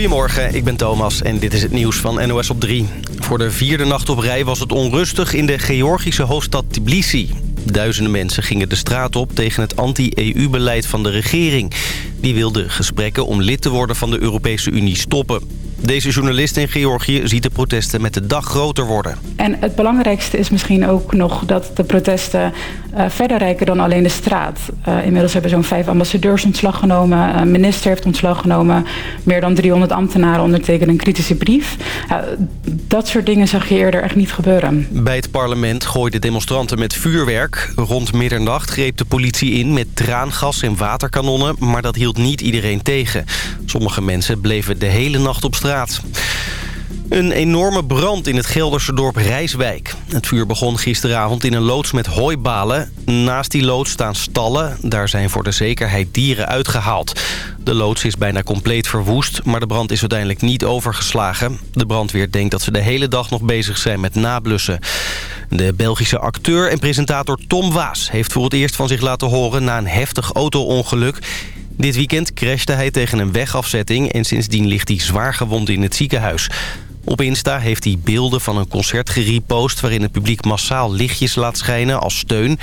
Goedemorgen, ik ben Thomas en dit is het nieuws van NOS op 3. Voor de vierde nacht op rij was het onrustig in de Georgische hoofdstad Tbilisi. Duizenden mensen gingen de straat op tegen het anti-EU-beleid van de regering. Die wilde gesprekken om lid te worden van de Europese Unie stoppen. Deze journalist in Georgië ziet de protesten met de dag groter worden. En het belangrijkste is misschien ook nog dat de protesten uh, verder reiken dan alleen de straat. Uh, inmiddels hebben zo'n vijf ambassadeurs ontslag genomen. Een minister heeft ontslag genomen. Meer dan 300 ambtenaren ondertekenen een kritische brief. Uh, dat soort dingen zag je eerder echt niet gebeuren. Bij het parlement gooiden demonstranten met vuurwerk. Rond middernacht greep de politie in met traangas en waterkanonnen. Maar dat hield niet iedereen tegen. Sommige mensen bleven de hele nacht op straat een enorme brand in het Gelderse dorp Rijswijk. Het vuur begon gisteravond in een loods met hooibalen. Naast die loods staan stallen. Daar zijn voor de zekerheid dieren uitgehaald. De loods is bijna compleet verwoest, maar de brand is uiteindelijk niet overgeslagen. De brandweer denkt dat ze de hele dag nog bezig zijn met nablussen. De Belgische acteur en presentator Tom Waas heeft voor het eerst van zich laten horen... na een heftig auto-ongeluk. Dit weekend crashte hij tegen een wegafzetting... en sindsdien ligt hij zwaar gewond in het ziekenhuis. Op Insta heeft hij beelden van een concert gerepost... waarin het publiek massaal lichtjes laat schijnen als steun.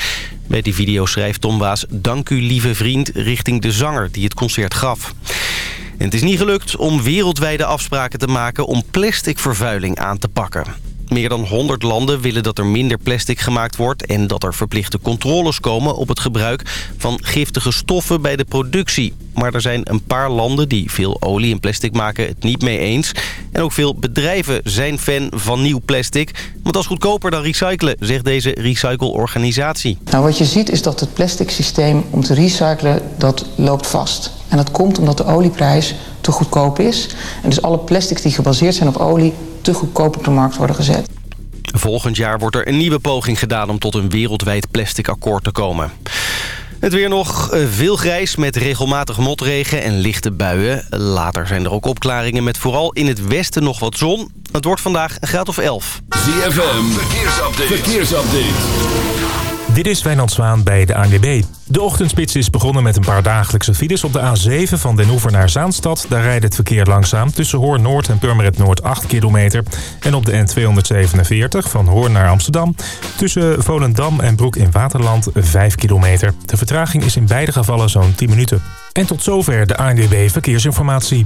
Bij die video schrijft Tom Waas... Dank u lieve vriend richting de zanger die het concert gaf. En het is niet gelukt om wereldwijde afspraken te maken... om plasticvervuiling aan te pakken. Meer dan 100 landen willen dat er minder plastic gemaakt wordt... en dat er verplichte controles komen op het gebruik van giftige stoffen bij de productie. Maar er zijn een paar landen die veel olie en plastic maken het niet mee eens. En ook veel bedrijven zijn fan van nieuw plastic. Want dat is goedkoper dan recyclen, zegt deze recycleorganisatie. Nou, wat je ziet is dat het plastic systeem om te recyclen, dat loopt vast. En dat komt omdat de olieprijs te goedkoop is. En dus alle plastics die gebaseerd zijn op olie te goedkoop op de markt worden gezet. Volgend jaar wordt er een nieuwe poging gedaan om tot een wereldwijd plastic akkoord te komen. Het weer nog eh, veel grijs met regelmatig motregen en lichte buien. Later zijn er ook opklaringen met vooral in het westen nog wat zon. Het wordt vandaag een graad of 11. ZFM, verkeersupdate. verkeersupdate. Dit is Wijnand Zwaan bij de ANWB. De ochtendspits is begonnen met een paar dagelijkse files op de A7 van Den Oever naar Zaanstad. Daar rijdt het verkeer langzaam tussen Hoorn Noord en Purmerend Noord 8 kilometer. En op de N247 van Hoorn naar Amsterdam tussen Volendam en Broek in Waterland 5 kilometer. De vertraging is in beide gevallen zo'n 10 minuten. En tot zover de ANWB Verkeersinformatie.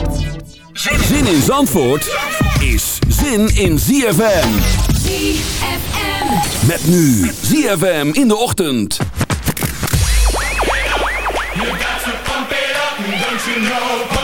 Zin in Zandvoort is zin in ZFM. ZFM. Met nu ZFM in de ochtend. You got to pump it up, don't you know?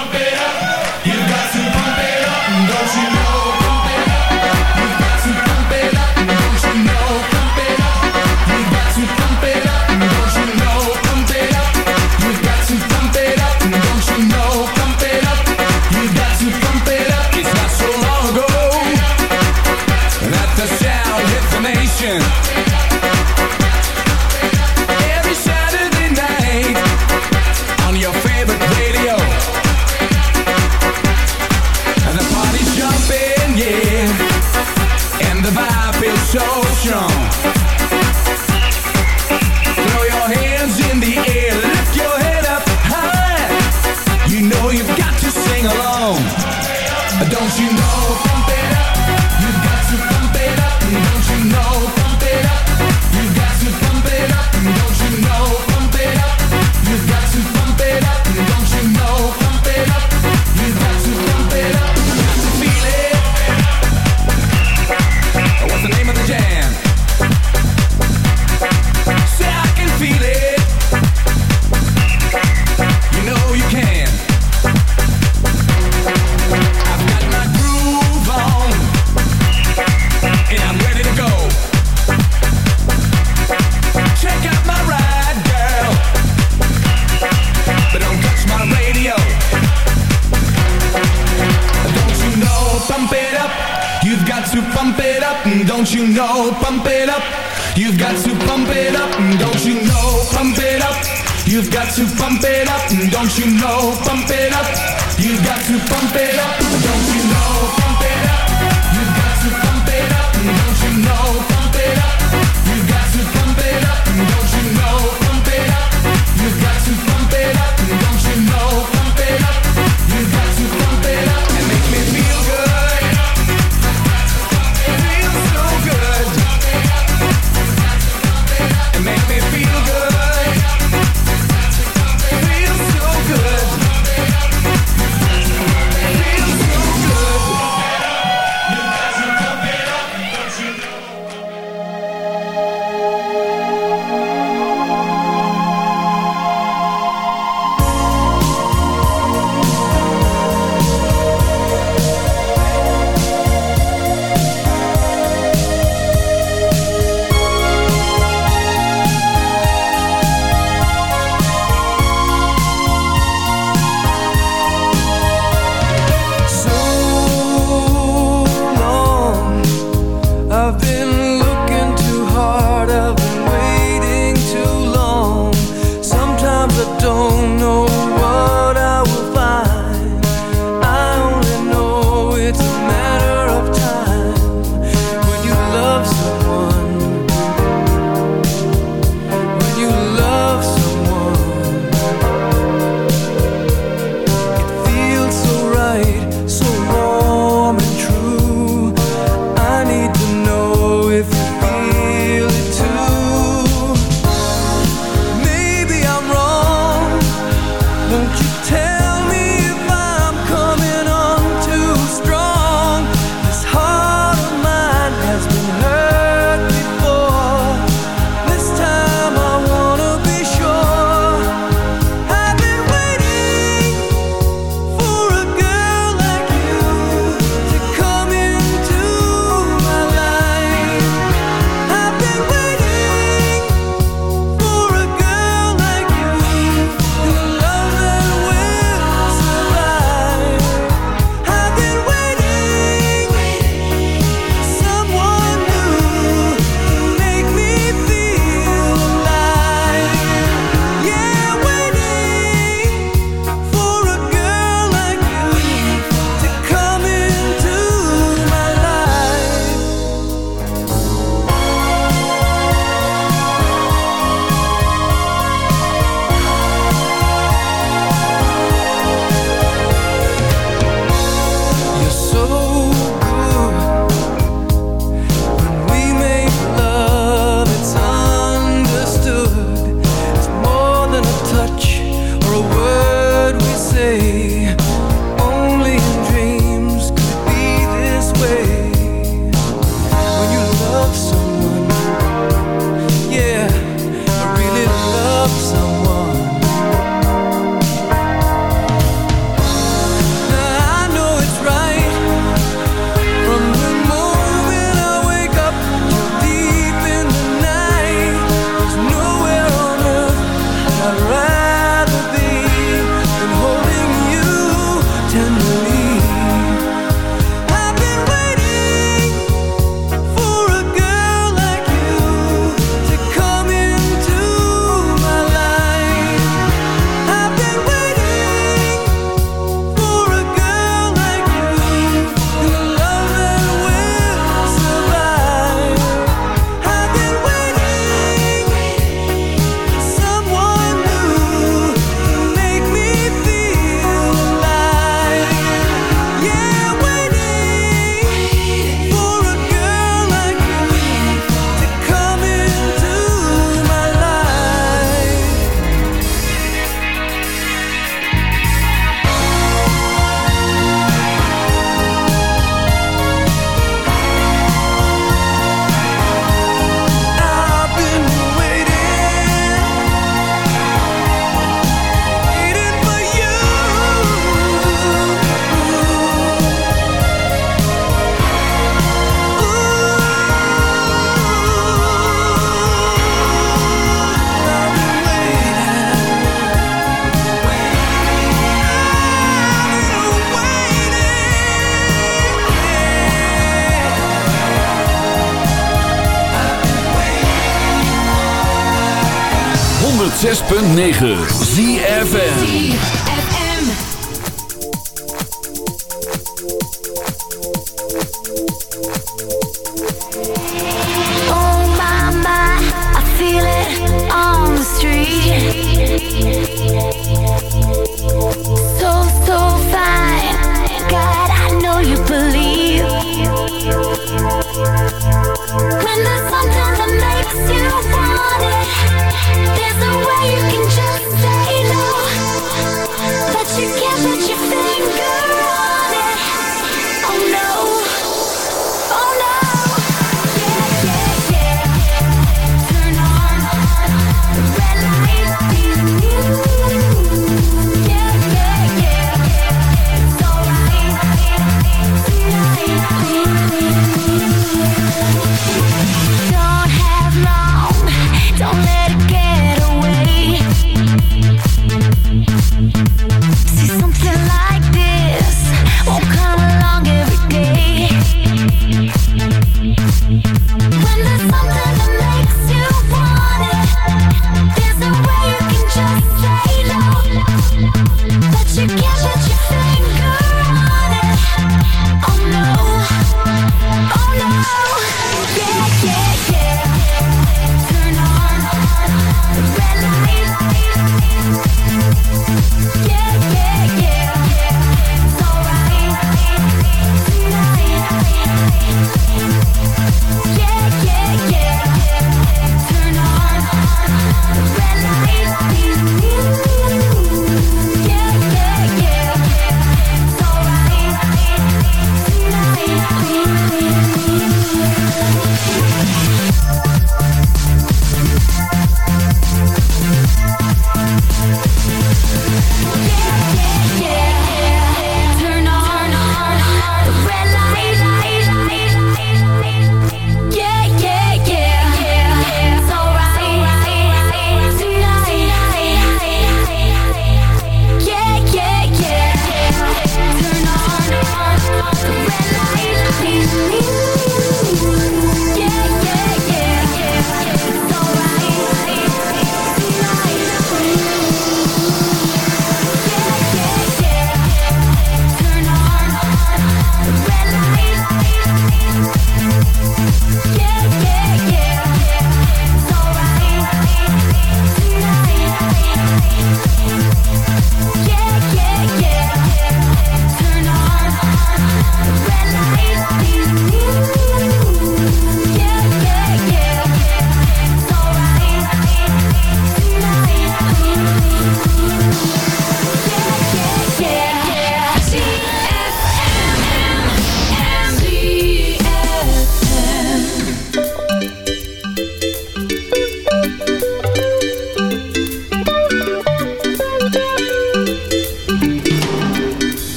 106.9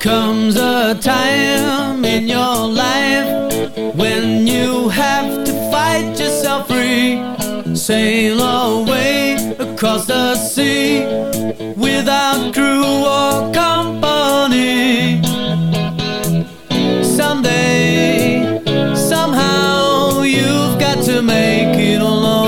comes a time in your life when you have to fight yourself free. Sail away across the sea without crew or company. Someday, somehow, you've got to make it alone.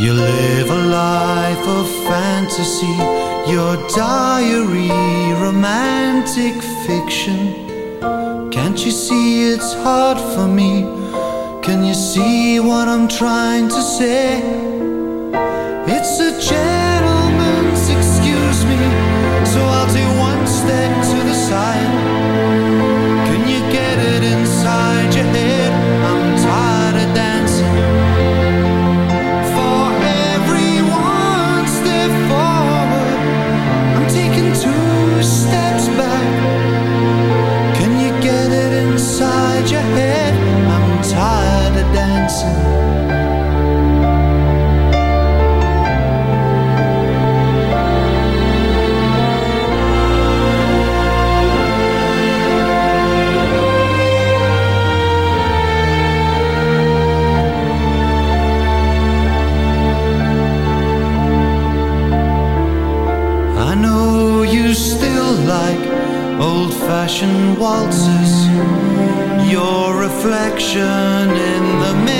You live a life of fantasy, your diary, romantic fiction. Can't you see it's hard for me? Can you see what I'm trying to say? It's a gentleman's excuse me, so I'll take one step to the side. Can you get it inside your head? Old fashioned waltzes. Your reflection in the mirror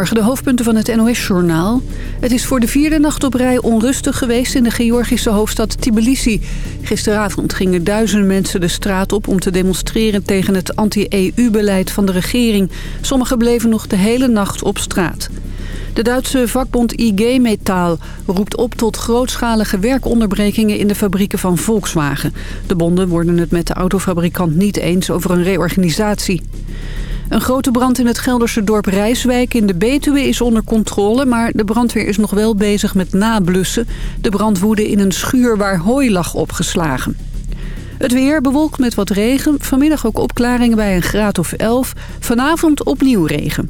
De hoofdpunten van het NOS-journaal. Het is voor de vierde nacht op rij onrustig geweest in de Georgische hoofdstad Tbilisi. Gisteravond gingen duizenden mensen de straat op om te demonstreren tegen het anti-EU-beleid van de regering. Sommigen bleven nog de hele nacht op straat. De Duitse vakbond IG Metall roept op tot grootschalige werkonderbrekingen in de fabrieken van Volkswagen. De bonden worden het met de autofabrikant niet eens over een reorganisatie. Een grote brand in het Gelderse dorp Rijswijk in de Betuwe is onder controle... maar de brandweer is nog wel bezig met nablussen. De brand woedde in een schuur waar hooi lag opgeslagen. Het weer bewolkt met wat regen. Vanmiddag ook opklaringen bij een graad of 11. Vanavond opnieuw regen.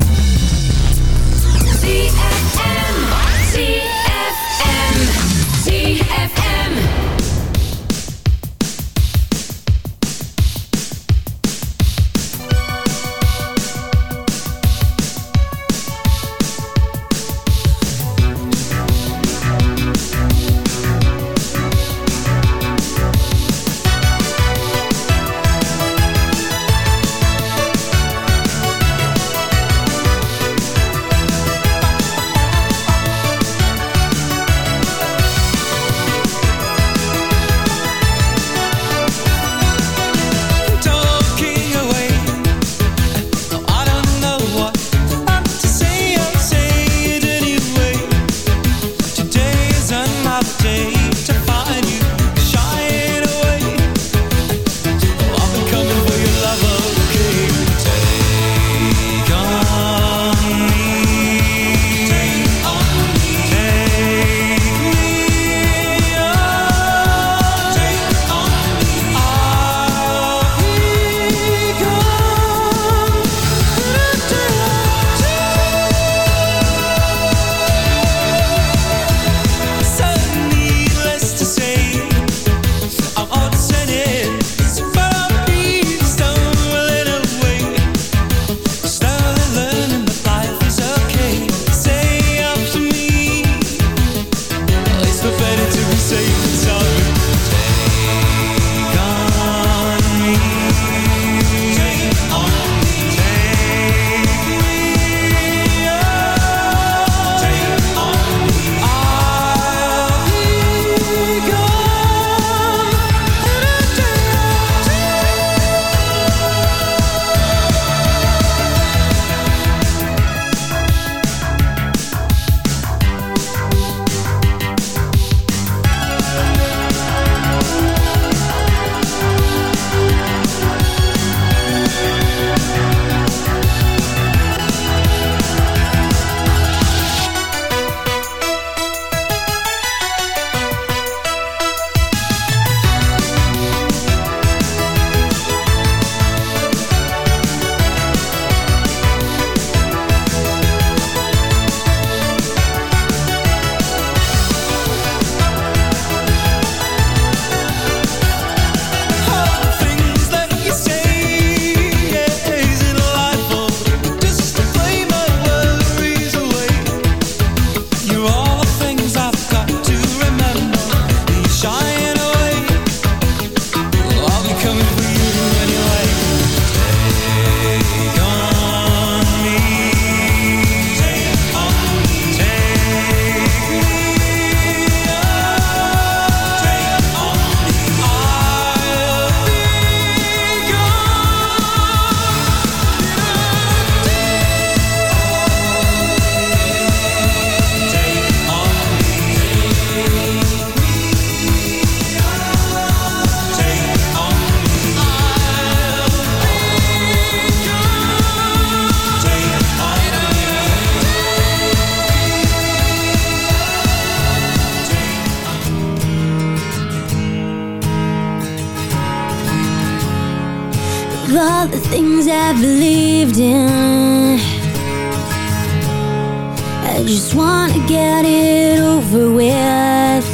Just wanna get it over with.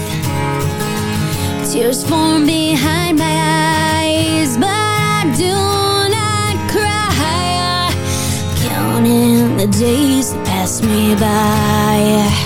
Tears form behind my eyes But I do not cry. Counting the days that pass me by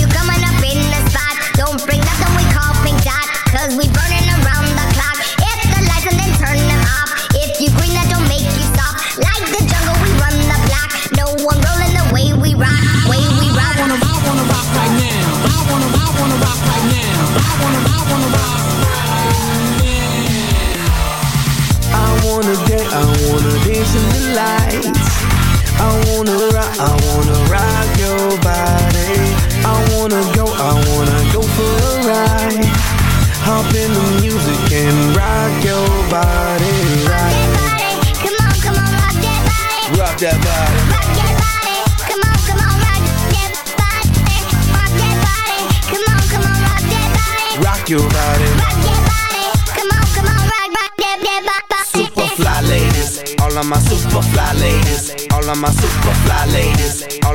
your body. Rock that body. Come on, come on, rock, rock that, that body. Super fly ladies, all of my super fly ladies, all of my super fly ladies,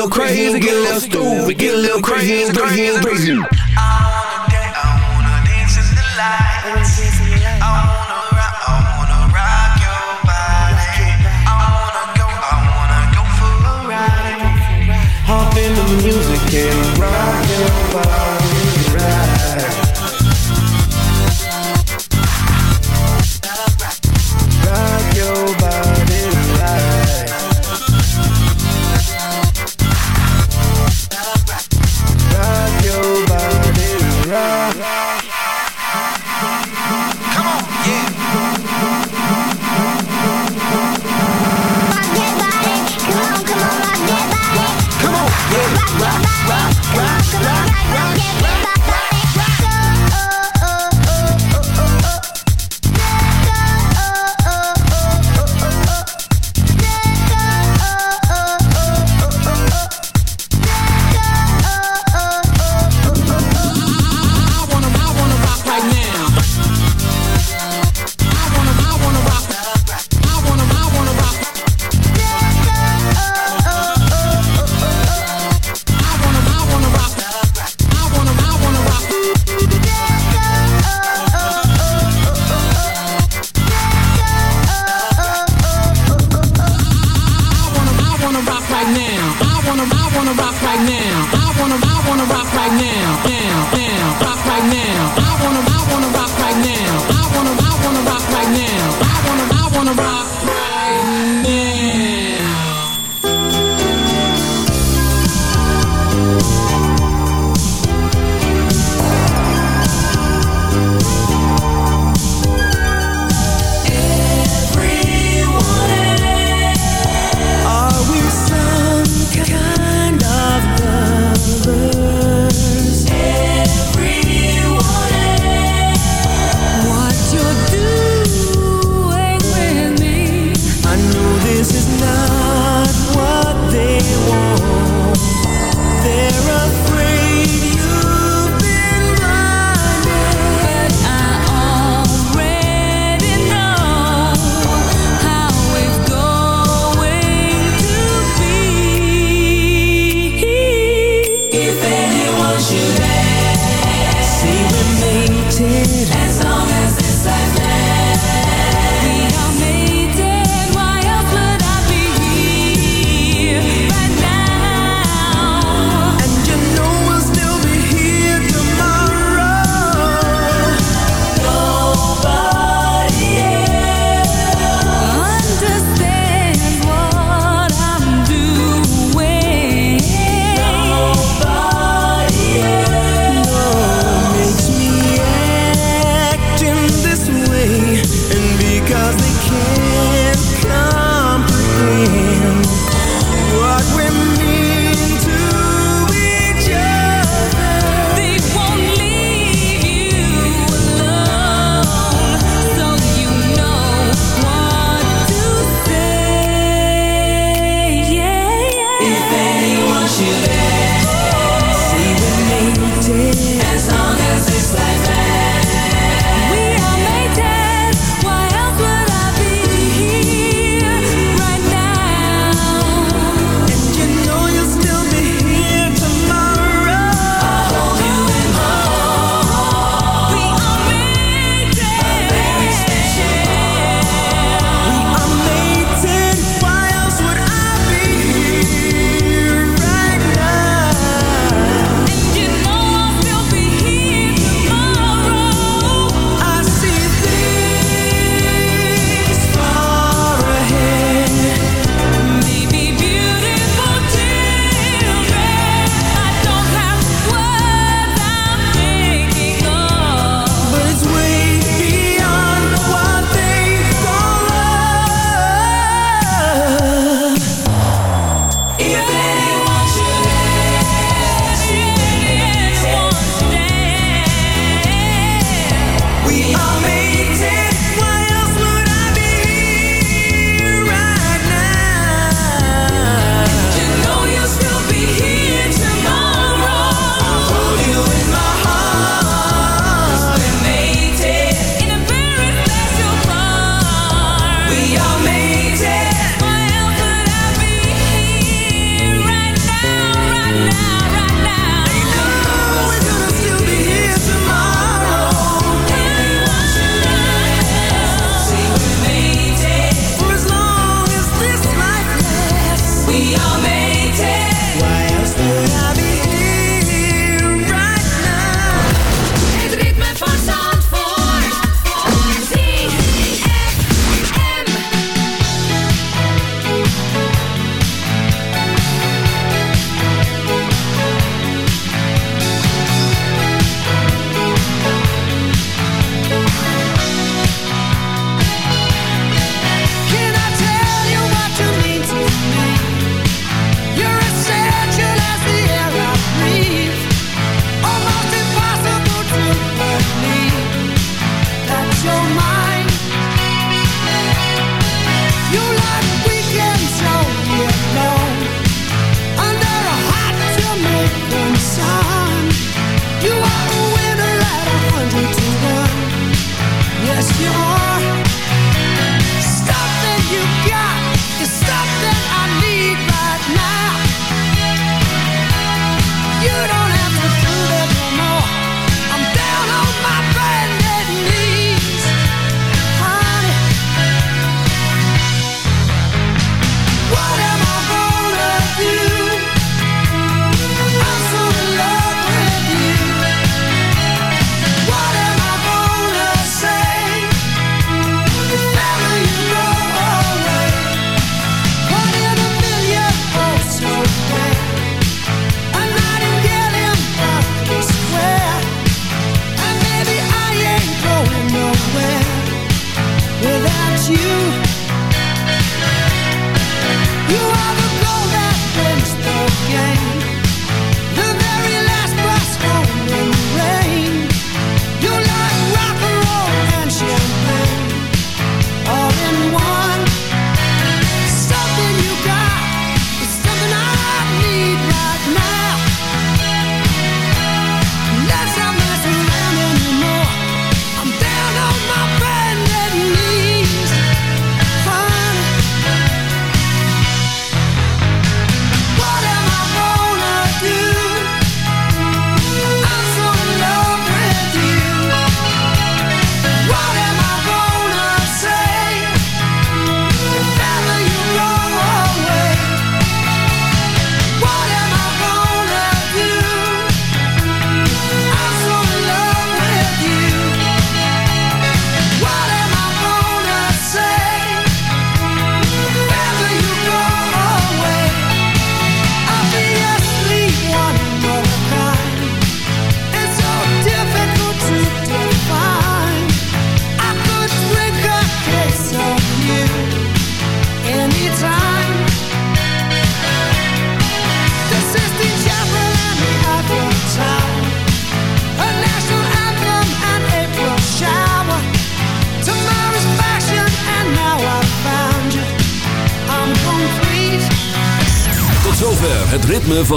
little crazy, get a little stupid, get a little crazy, crazy, crazy. I wanna dance, I wanna dance in the lights. I wanna rock, I wanna rock your body. I wanna go, I wanna go for a ride. Hop in the music and rock your body.